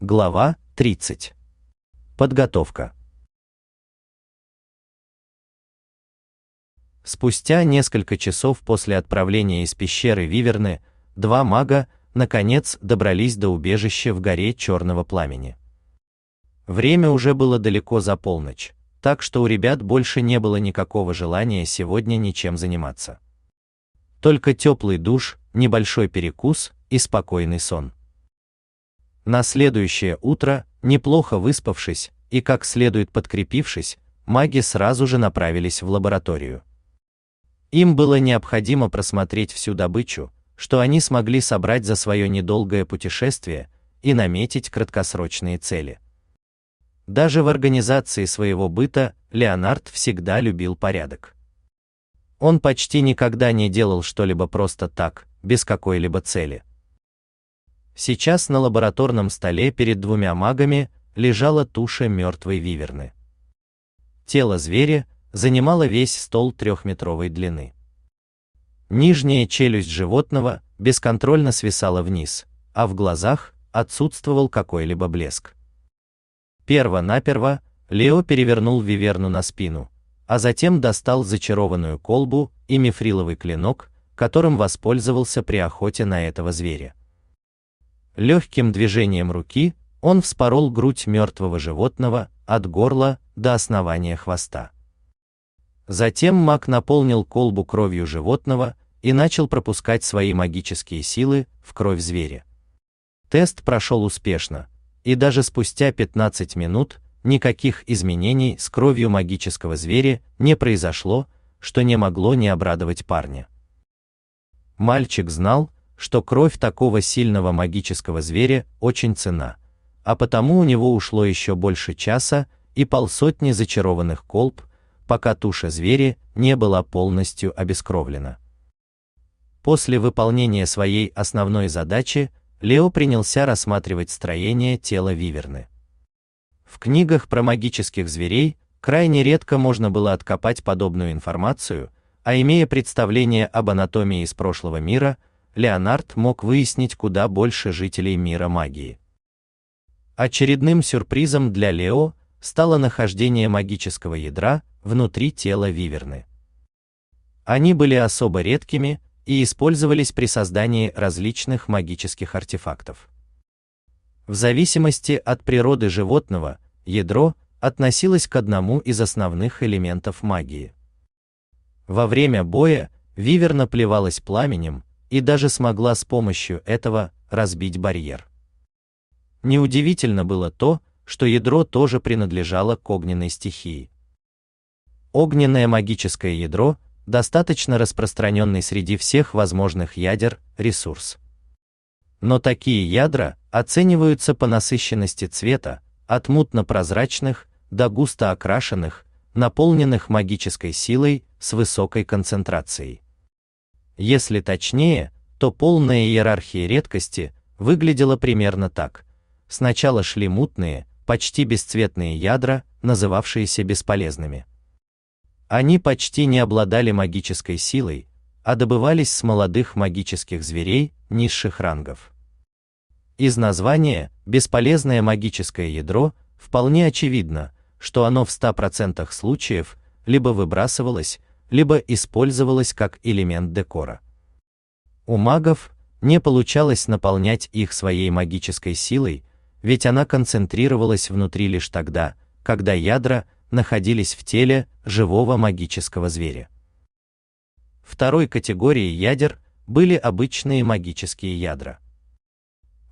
Глава 30. Подготовка. Спустя несколько часов после отправления из пещеры Виверны, два мага наконец добрались до убежища в горе Черного пламени. Время уже было далеко за полночь, так что у ребят больше не было никакого желания сегодня ничем заниматься. Только теплый душ, небольшой перекус и спокойный сон. На следующее утро, неплохо выспавшись и как следует подкрепившись, маги сразу же направились в лабораторию. Им было необходимо просмотреть всю добычу, что они смогли собрать за свое недолгое путешествие и наметить краткосрочные цели. Даже в организации своего быта Леонард всегда любил порядок. Он почти никогда не делал что-либо просто так, без какой-либо цели. Сейчас на лабораторном столе перед двумя магами лежала туша мертвой виверны. Тело зверя занимало весь стол трехметровой длины. Нижняя челюсть животного бесконтрольно свисала вниз, а в глазах отсутствовал какой-либо блеск. Перво-наперво Лео перевернул виверну на спину, а затем достал зачарованную колбу и мифриловый клинок, которым воспользовался при охоте на этого зверя. Легким движением руки он вспорол грудь мертвого животного от горла до основания хвоста. Затем маг наполнил колбу кровью животного и начал пропускать свои магические силы в кровь зверя. Тест прошел успешно, и даже спустя 15 минут никаких изменений с кровью магического зверя не произошло, что не могло не обрадовать парня. Мальчик знал, что кровь такого сильного магического зверя очень ценна, а потому у него ушло еще больше часа и полсотни зачарованных колб, пока туша зверя не была полностью обескровлена. После выполнения своей основной задачи Лео принялся рассматривать строение тела виверны. В книгах про магических зверей крайне редко можно было откопать подобную информацию, а имея представление об анатомии из прошлого мира, Леонард мог выяснить куда больше жителей мира магии. Очередным сюрпризом для Лео стало нахождение магического ядра внутри тела виверны. Они были особо редкими и использовались при создании различных магических артефактов. В зависимости от природы животного, ядро относилось к одному из основных элементов магии. Во время боя Виверна плевалась пламенем и даже смогла с помощью этого разбить барьер. Неудивительно было то, что ядро тоже принадлежало к огненной стихии. Огненное магическое ядро достаточно распространенный среди всех возможных ядер ресурс. Но такие ядра оцениваются по насыщенности цвета, от мутно-прозрачных до густо окрашенных, наполненных магической силой с высокой концентрацией. Если точнее, то полная иерархия редкости выглядела примерно так. Сначала шли мутные, почти бесцветные ядра, называвшиеся бесполезными. Они почти не обладали магической силой, а добывались с молодых магических зверей низших рангов. Из названия бесполезное магическое ядро вполне очевидно, что оно в 100% случаев либо выбрасывалось, либо использовалось как элемент декора. У магов не получалось наполнять их своей магической силой, ведь она концентрировалась внутри лишь тогда, когда ядра находились в теле живого магического зверя. Второй категорией ядер были обычные магические ядра.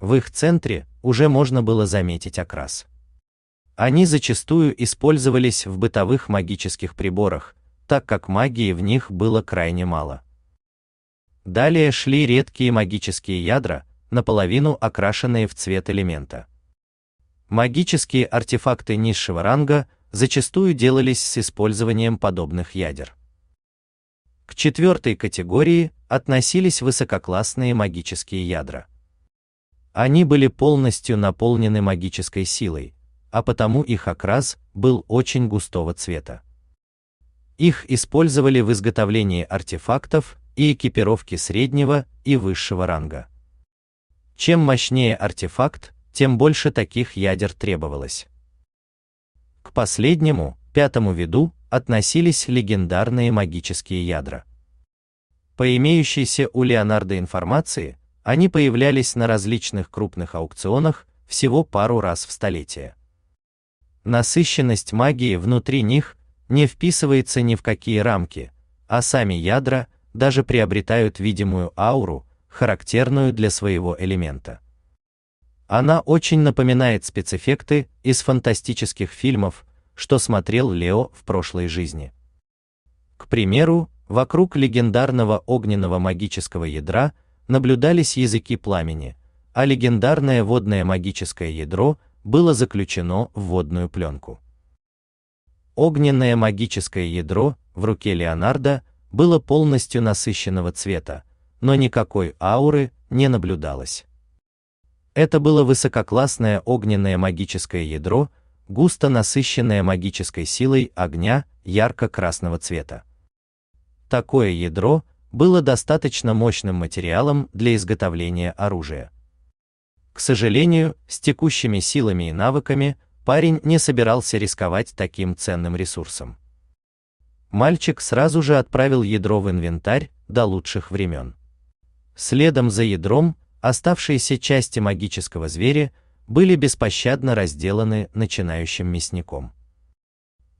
В их центре уже можно было заметить окрас. Они зачастую использовались в бытовых магических приборах, так как магии в них было крайне мало. Далее шли редкие магические ядра, наполовину окрашенные в цвет элемента. Магические артефакты низшего ранга зачастую делались с использованием подобных ядер. К четвертой категории относились высококлассные магические ядра. Они были полностью наполнены магической силой, а потому их окрас был очень густого цвета. Их использовали в изготовлении артефактов и экипировки среднего и высшего ранга. Чем мощнее артефакт, тем больше таких ядер требовалось. К последнему, пятому виду, относились легендарные магические ядра. По имеющейся у Леонардо информации, они появлялись на различных крупных аукционах всего пару раз в столетие. Насыщенность магии внутри них не вписывается ни в какие рамки, а сами ядра даже приобретают видимую ауру, характерную для своего элемента. Она очень напоминает спецэффекты из фантастических фильмов, что смотрел Лео в прошлой жизни. К примеру, вокруг легендарного огненного магического ядра наблюдались языки пламени, а легендарное водное магическое ядро было заключено в водную пленку. Огненное магическое ядро в руке Леонардо было полностью насыщенного цвета, но никакой ауры не наблюдалось. Это было высококлассное огненное магическое ядро, густо насыщенное магической силой огня ярко-красного цвета. Такое ядро было достаточно мощным материалом для изготовления оружия. К сожалению, с текущими силами и навыками парень не собирался рисковать таким ценным ресурсом. Мальчик сразу же отправил ядро в инвентарь до лучших времен. Следом за ядром Оставшиеся части магического зверя были беспощадно разделаны начинающим мясником.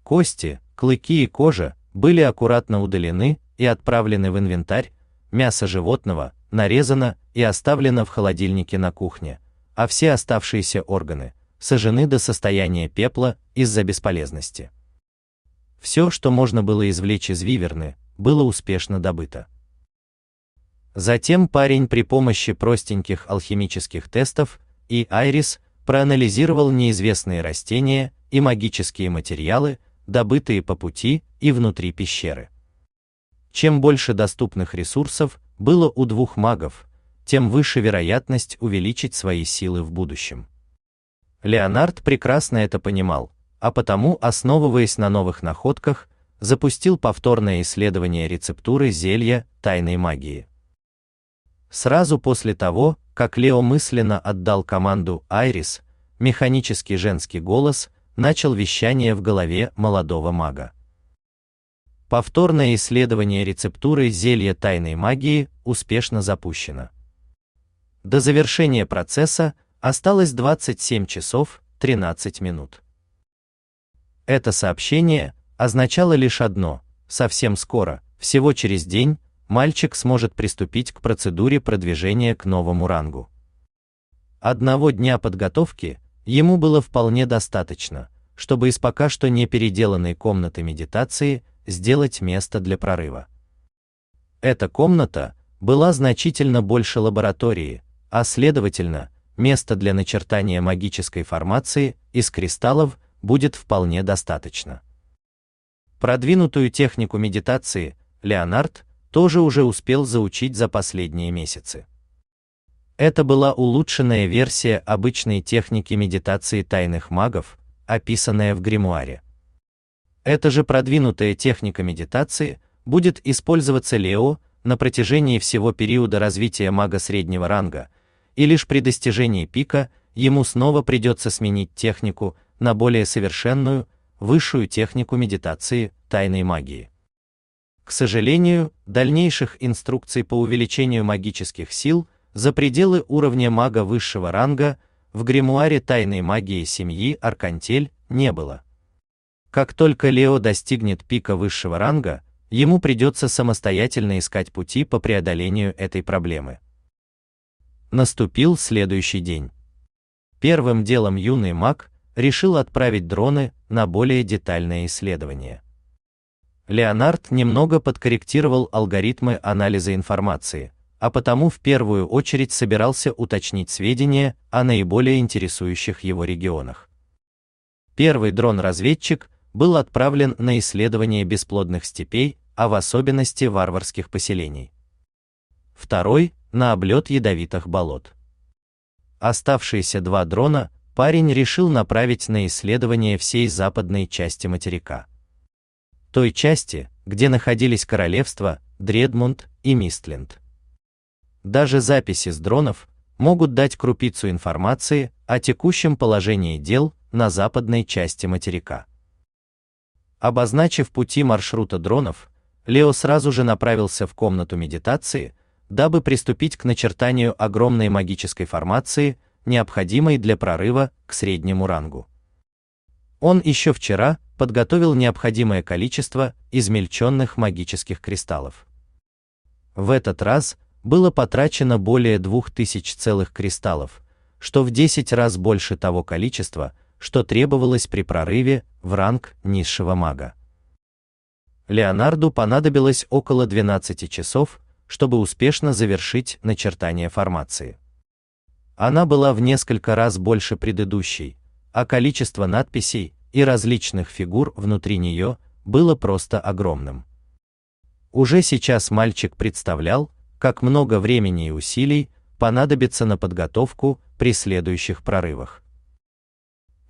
Кости, клыки и кожа были аккуратно удалены и отправлены в инвентарь, мясо животного нарезано и оставлено в холодильнике на кухне, а все оставшиеся органы сожжены до состояния пепла из-за бесполезности. Все, что можно было извлечь из виверны, было успешно добыто. Затем парень при помощи простеньких алхимических тестов и Айрис проанализировал неизвестные растения и магические материалы, добытые по пути и внутри пещеры. Чем больше доступных ресурсов было у двух магов, тем выше вероятность увеличить свои силы в будущем. Леонард прекрасно это понимал, а потому, основываясь на новых находках, запустил повторное исследование рецептуры зелья тайной магии. Сразу после того, как Лео мысленно отдал команду Айрис, механический женский голос начал вещание в голове молодого мага. Повторное исследование рецептуры зелья тайной магии успешно запущено. До завершения процесса осталось 27 часов 13 минут. Это сообщение означало лишь одно: совсем скоро, всего через день, мальчик сможет приступить к процедуре продвижения к новому рангу. Одного дня подготовки ему было вполне достаточно, чтобы из пока что не переделанной комнаты медитации сделать место для прорыва. Эта комната была значительно больше лаборатории, а следовательно, места для начертания магической формации из кристаллов будет вполне достаточно. Продвинутую технику медитации Леонард тоже уже успел заучить за последние месяцы. Это была улучшенная версия обычной техники медитации тайных магов, описанная в гримуаре. Эта же продвинутая техника медитации будет использоваться Лео на протяжении всего периода развития мага среднего ранга, и лишь при достижении пика ему снова придется сменить технику на более совершенную, высшую технику медитации тайной магии. К сожалению, дальнейших инструкций по увеличению магических сил за пределы уровня мага высшего ранга в гримуаре тайной магии семьи Аркантель не было. Как только Лео достигнет пика высшего ранга, ему придется самостоятельно искать пути по преодолению этой проблемы. Наступил следующий день. Первым делом юный маг решил отправить дроны на более детальное исследование. Леонард немного подкорректировал алгоритмы анализа информации, а потому в первую очередь собирался уточнить сведения о наиболее интересующих его регионах. Первый дрон-разведчик был отправлен на исследование бесплодных степей, а в особенности варварских поселений. Второй на облет ядовитых болот. Оставшиеся два дрона парень решил направить на исследование всей западной части материка той части, где находились королевства Дредмунд и Мистленд. Даже записи с дронов могут дать крупицу информации о текущем положении дел на западной части материка. Обозначив пути маршрута дронов, Лео сразу же направился в комнату медитации, дабы приступить к начертанию огромной магической формации, необходимой для прорыва к среднему рангу. Он еще вчера подготовил необходимое количество измельченных магических кристаллов. В этот раз было потрачено более 2000 целых кристаллов, что в 10 раз больше того количества, что требовалось при прорыве в ранг низшего мага. Леонарду понадобилось около 12 часов, чтобы успешно завершить начертание формации. Она была в несколько раз больше предыдущей, а количество надписей и различных фигур внутри нее было просто огромным. Уже сейчас мальчик представлял, как много времени и усилий понадобится на подготовку при следующих прорывах.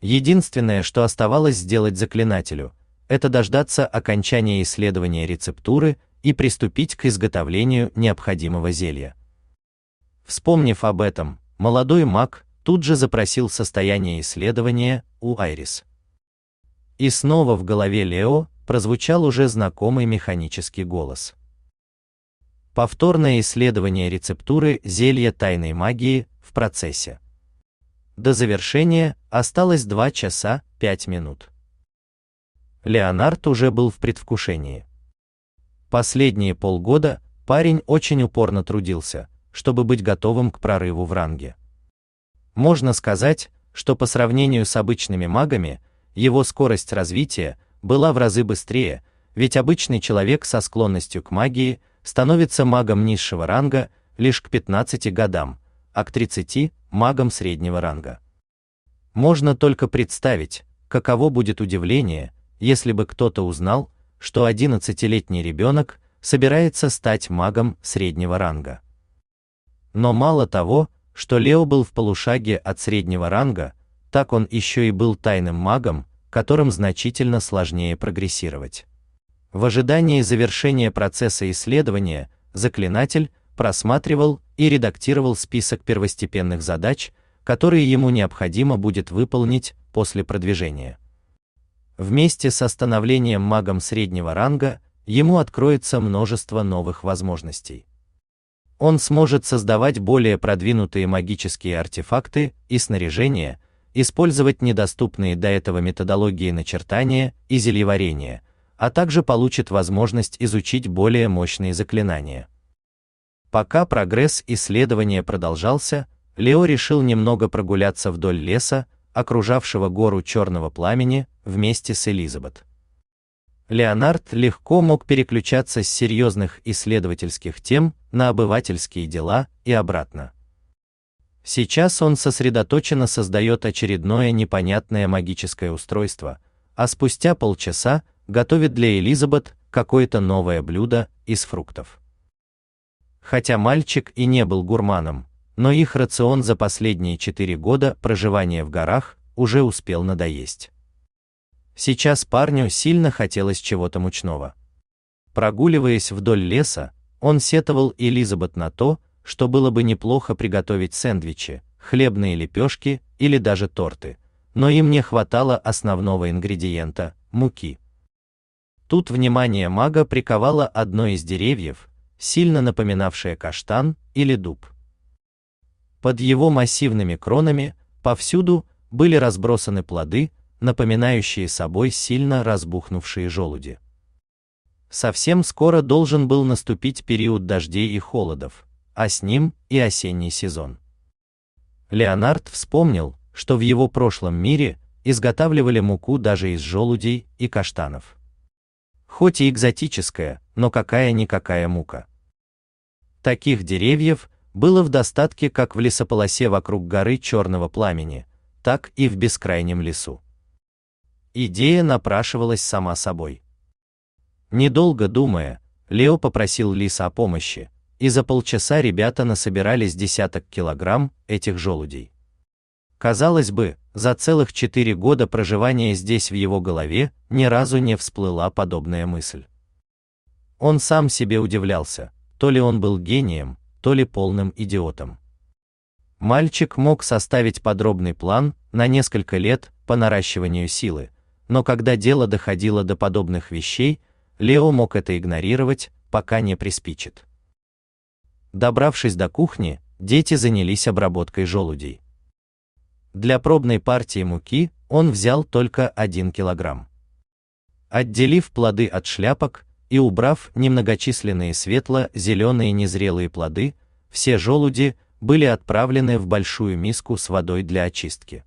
Единственное, что оставалось сделать заклинателю, это дождаться окончания исследования рецептуры и приступить к изготовлению необходимого зелья. Вспомнив об этом, молодой маг тут же запросил состояние исследования у Айрис. И снова в голове Лео прозвучал уже знакомый механический голос. Повторное исследование рецептуры зелья тайной магии в процессе. До завершения осталось 2 часа 5 минут. Леонард уже был в предвкушении. Последние полгода парень очень упорно трудился, чтобы быть готовым к прорыву в ранге. Можно сказать, что по сравнению с обычными магами, его скорость развития была в разы быстрее, ведь обычный человек со склонностью к магии становится магом низшего ранга лишь к 15 годам, а к 30 магом среднего ранга. Можно только представить, каково будет удивление, если бы кто-то узнал, что 11-летний ребенок собирается стать магом среднего ранга. Но мало того, что Лео был в полушаге от среднего ранга, так он еще и был тайным магом, которым значительно сложнее прогрессировать. В ожидании завершения процесса исследования заклинатель просматривал и редактировал список первостепенных задач, которые ему необходимо будет выполнить после продвижения. Вместе с становлением магом среднего ранга ему откроется множество новых возможностей. Он сможет создавать более продвинутые магические артефакты и снаряжение, использовать недоступные до этого методологии начертания и зельеварения, а также получит возможность изучить более мощные заклинания. Пока прогресс исследования продолжался, Лео решил немного прогуляться вдоль леса, окружавшего гору черного пламени, вместе с Элизабет. Леонард легко мог переключаться с серьезных исследовательских тем на обывательские дела и обратно. Сейчас он сосредоточенно создает очередное непонятное магическое устройство, а спустя полчаса готовит для Элизабет какое-то новое блюдо из фруктов. Хотя мальчик и не был гурманом, но их рацион за последние четыре года проживания в горах уже успел надоесть. Сейчас парню сильно хотелось чего-то мучного. Прогуливаясь вдоль леса, он сетовал Элизабет на то, что было бы неплохо приготовить сэндвичи, хлебные лепешки или даже торты, но им не хватало основного ингредиента муки. Тут внимание мага приковало одно из деревьев, сильно напоминавшее каштан или дуб. Под его массивными кронами повсюду были разбросаны плоды, напоминающие собой сильно разбухнувшие желуди. Совсем скоро должен был наступить период дождей и холодов, а с ним и осенний сезон. Леонард вспомнил, что в его прошлом мире изготавливали муку даже из желудей и каштанов. Хоть и экзотическая, но какая-никакая мука. Таких деревьев было в достатке как в лесополосе вокруг горы Черного Пламени, так и в бескрайнем лесу. Идея напрашивалась сама собой. Недолго думая, Лео попросил Лиса о помощи, и за полчаса ребята насобирали с десяток килограмм этих желудей. Казалось бы, за целых четыре года проживания здесь в его голове ни разу не всплыла подобная мысль. Он сам себе удивлялся, то ли он был гением, то ли полным идиотом. Мальчик мог составить подробный план на несколько лет по наращиванию силы, но когда дело доходило до подобных вещей, Лео мог это игнорировать, пока не приспичит. Добравшись до кухни, дети занялись обработкой желудей. Для пробной партии муки он взял только 1 килограмм. Отделив плоды от шляпок и убрав немногочисленные светло-зеленые незрелые плоды, все желуди были отправлены в большую миску с водой для очистки.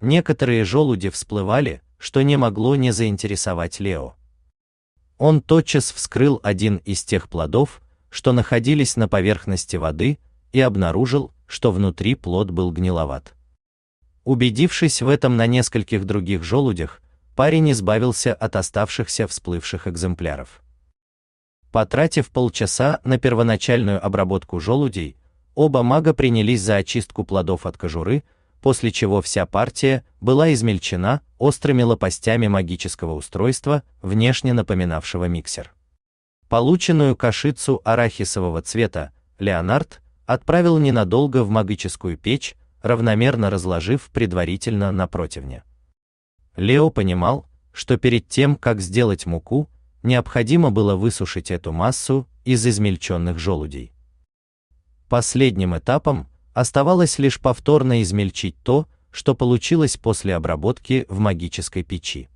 Некоторые желуди всплывали, что не могло не заинтересовать Лео. Он тотчас вскрыл один из тех плодов, что находились на поверхности воды, и обнаружил, что внутри плод был гниловат. Убедившись в этом на нескольких других желудях, парень избавился от оставшихся всплывших экземпляров. Потратив полчаса на первоначальную обработку желудей, оба мага принялись за очистку плодов от кожуры, после чего вся партия была измельчена острыми лопастями магического устройства, внешне напоминавшего миксер. Полученную кашицу арахисового цвета Леонард отправил ненадолго в магическую печь, равномерно разложив предварительно на противне. Лео понимал, что перед тем, как сделать муку, необходимо было высушить эту массу из измельченных желудей. Последним этапом оставалось лишь повторно измельчить то, что получилось после обработки в магической печи.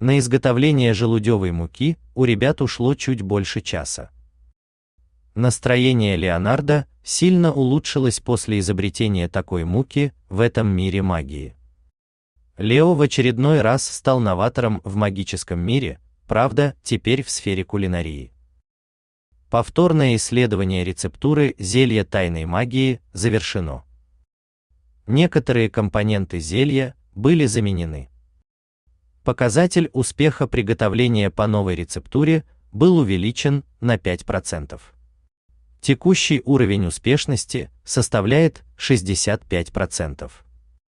На изготовление желудевой муки у ребят ушло чуть больше часа. Настроение Леонардо сильно улучшилось после изобретения такой муки в этом мире магии. Лео в очередной раз стал новатором в магическом мире, правда, теперь в сфере кулинарии. Повторное исследование рецептуры зелья тайной магии завершено. Некоторые компоненты зелья были заменены. Показатель успеха приготовления по новой рецептуре был увеличен на 5%. Текущий уровень успешности составляет 65%.